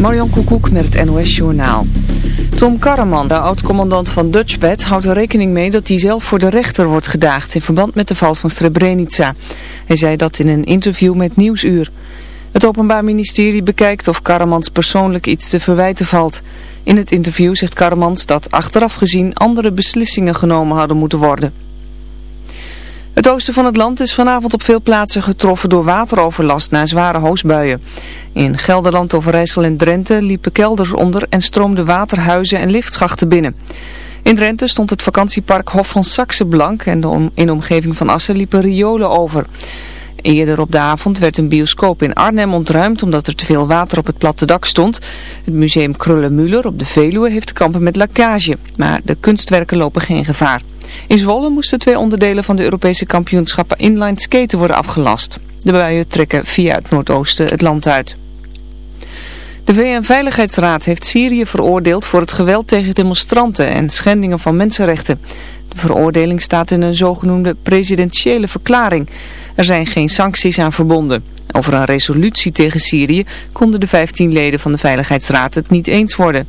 Marjan Koekoek met het NOS Journaal. Tom Karaman, de oud-commandant van Dutchbed, houdt er rekening mee dat hij zelf voor de rechter wordt gedaagd in verband met de val van Srebrenica. Hij zei dat in een interview met Nieuwsuur. Het Openbaar Ministerie bekijkt of Karamans persoonlijk iets te verwijten valt. In het interview zegt Karamans dat achteraf gezien andere beslissingen genomen hadden moeten worden. Het oosten van het land is vanavond op veel plaatsen getroffen door wateroverlast na zware hoosbuien. In Gelderland, Overijssel en Drenthe liepen kelders onder en stroomden waterhuizen en liftschachten binnen. In Drenthe stond het vakantiepark Hof van Saxe blank en in de omgeving van Assen liepen riolen over. Eerder op de avond werd een bioscoop in Arnhem ontruimd omdat er te veel water op het platte dak stond. Het museum Krullenmuller op de Veluwe heeft kampen met lakkage, maar de kunstwerken lopen geen gevaar. In Zwolle moesten twee onderdelen van de Europese kampioenschappen inline skaten worden afgelast. De buien trekken via het noordoosten het land uit. De VN-veiligheidsraad heeft Syrië veroordeeld voor het geweld tegen demonstranten en schendingen van mensenrechten. De veroordeling staat in een zogenoemde presidentiële verklaring. Er zijn geen sancties aan verbonden. Over een resolutie tegen Syrië konden de 15 leden van de Veiligheidsraad het niet eens worden.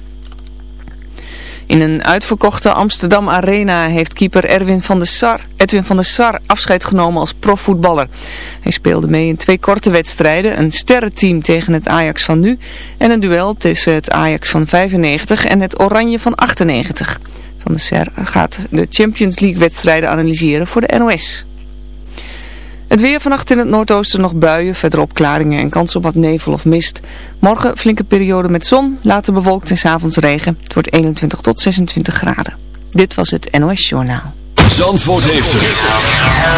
In een uitverkochte Amsterdam Arena heeft keeper Erwin van der Sar, Edwin van der Sar afscheid genomen als profvoetballer. Hij speelde mee in twee korte wedstrijden, een sterrenteam tegen het Ajax van nu en een duel tussen het Ajax van 95 en het Oranje van 98. Van der Sar gaat de Champions League wedstrijden analyseren voor de NOS. Het weer vannacht in het noordoosten nog buien, verder opklaringen en kans op wat nevel of mist. Morgen flinke periode met zon, later bewolkt en s'avonds regen. Het wordt 21 tot 26 graden. Dit was het NOS Journaal. Zandvoort heeft het.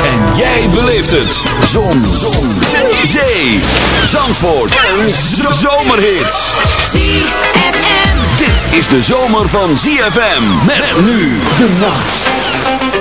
En jij beleeft het. Zon. zon. Zee. Zee. Zandvoort. Een zomerhit. ZFM. Dit is de zomer van ZFM. Met nu de nacht.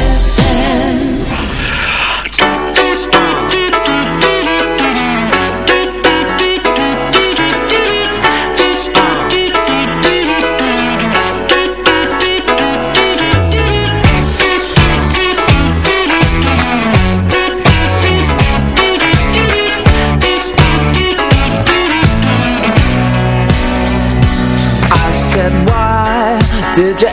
그저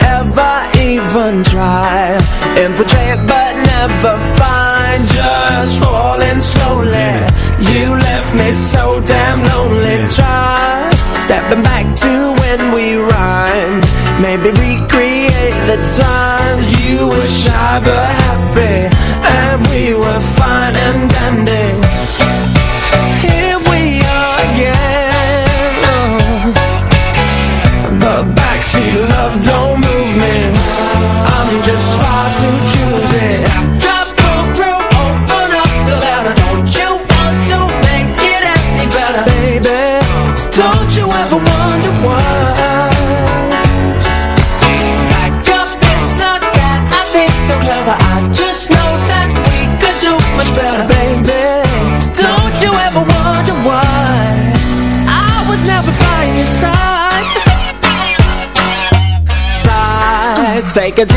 Take it.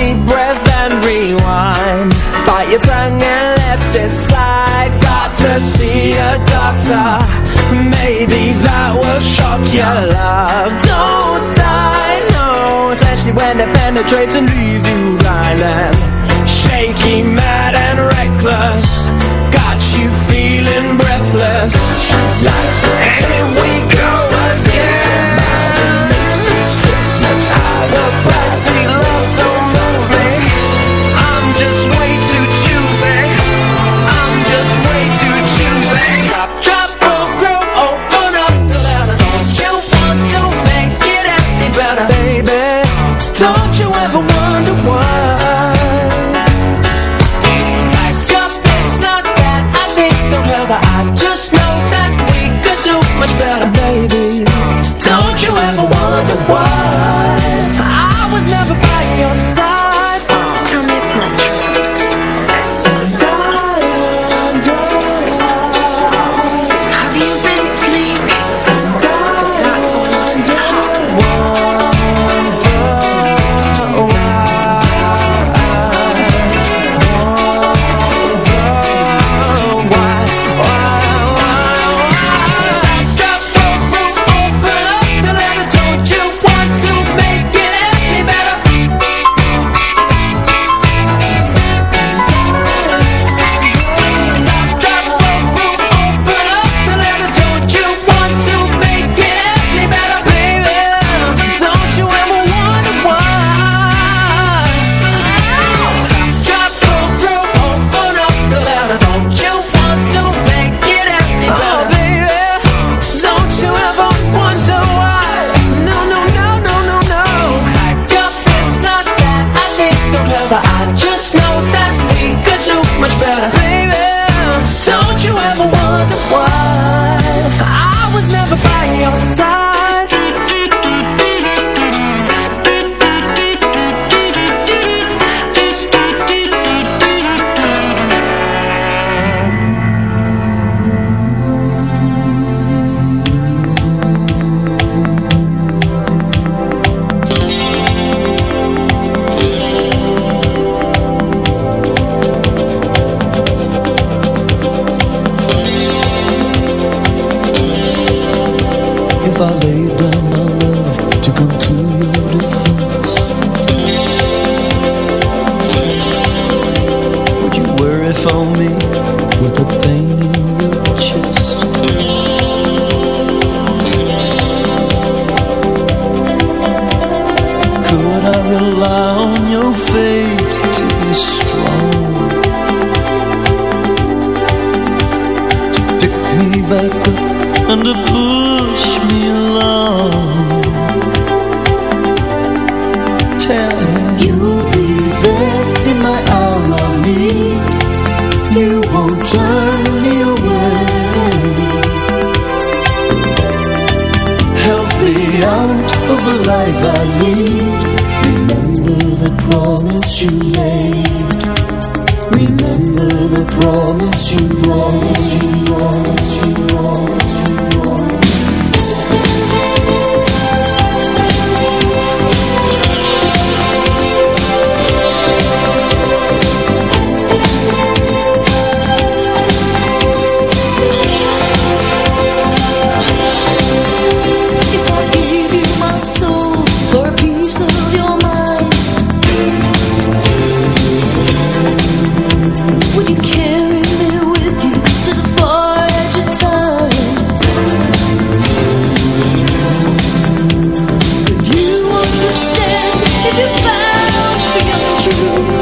do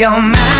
your mind.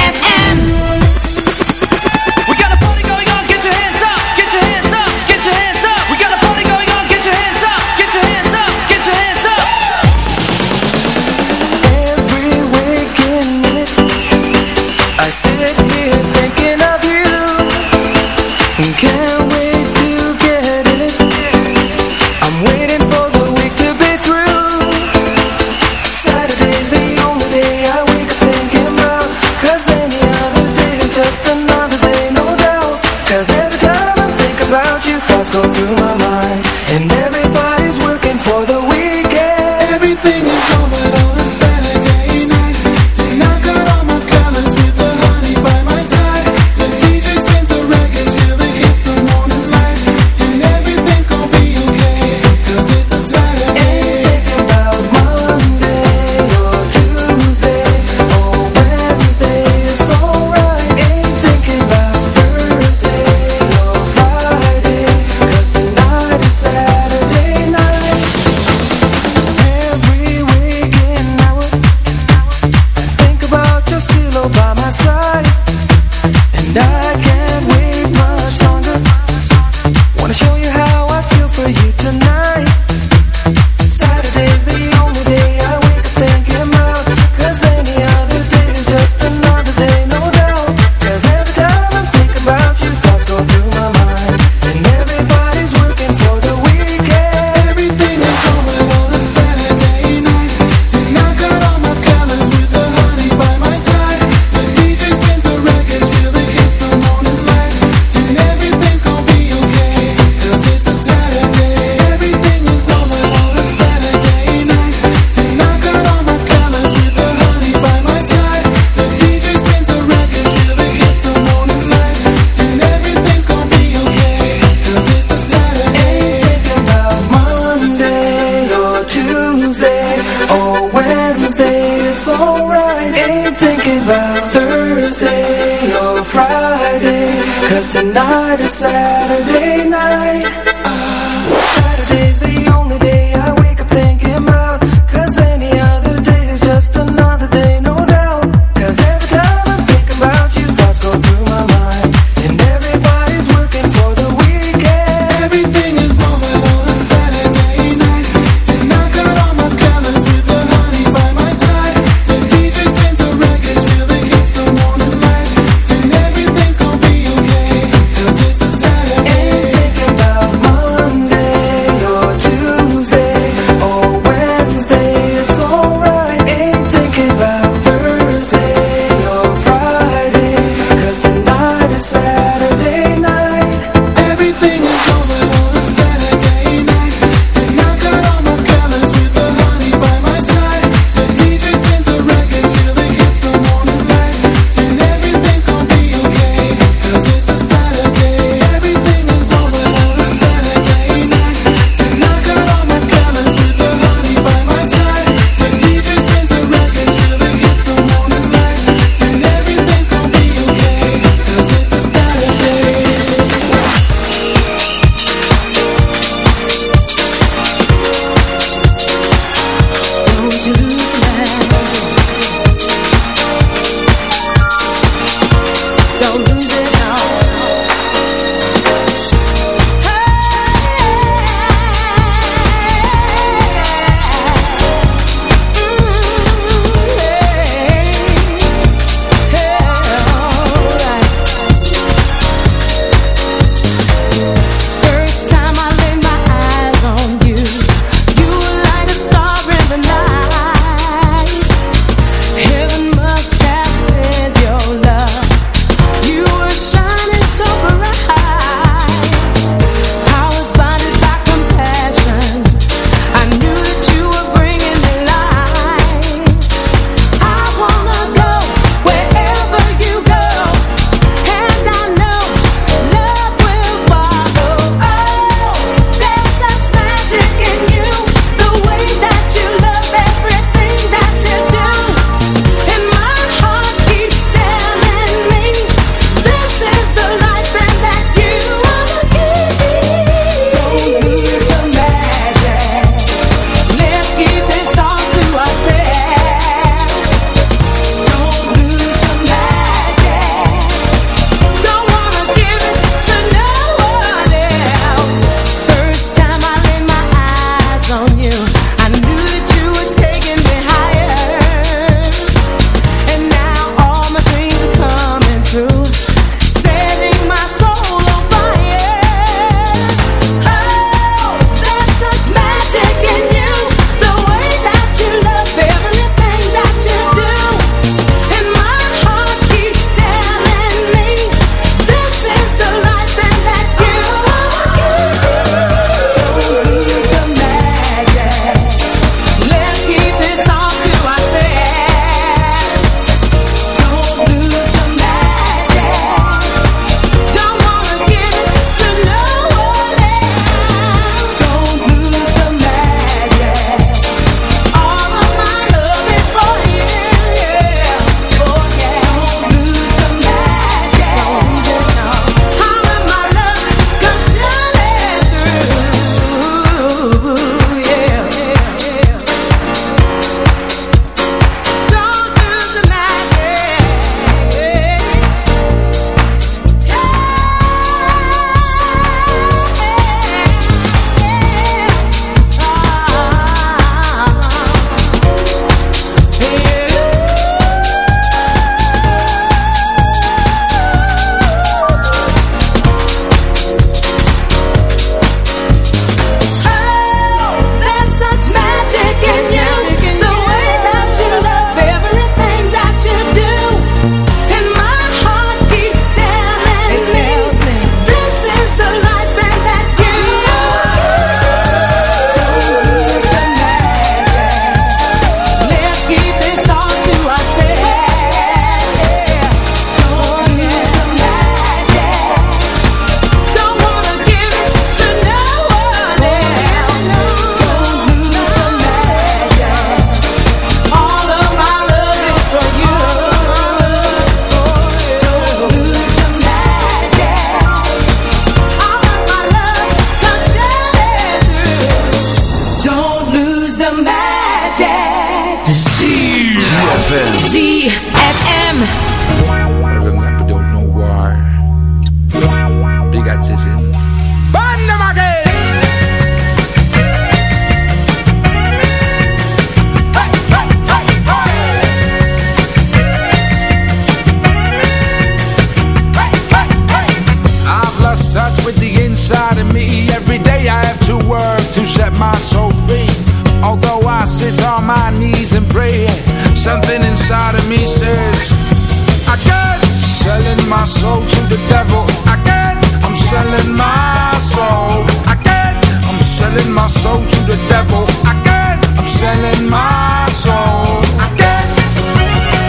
Soul to the devil. Can't, I'm selling my soul. I can't,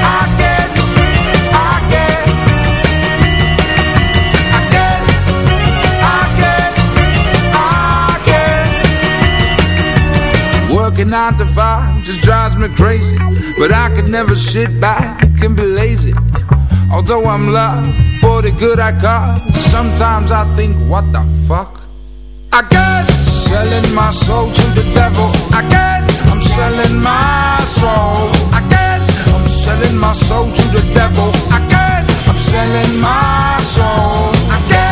I can't, I can't. Working nine to five just drives me crazy. But I could never sit back and be lazy. Although I'm loved for the good I got, sometimes I think, what the fuck? I got selling my soul to the devil. Got, I'm selling my soul. Got, I'm selling my soul to the devil. Got, I'm selling my soul. I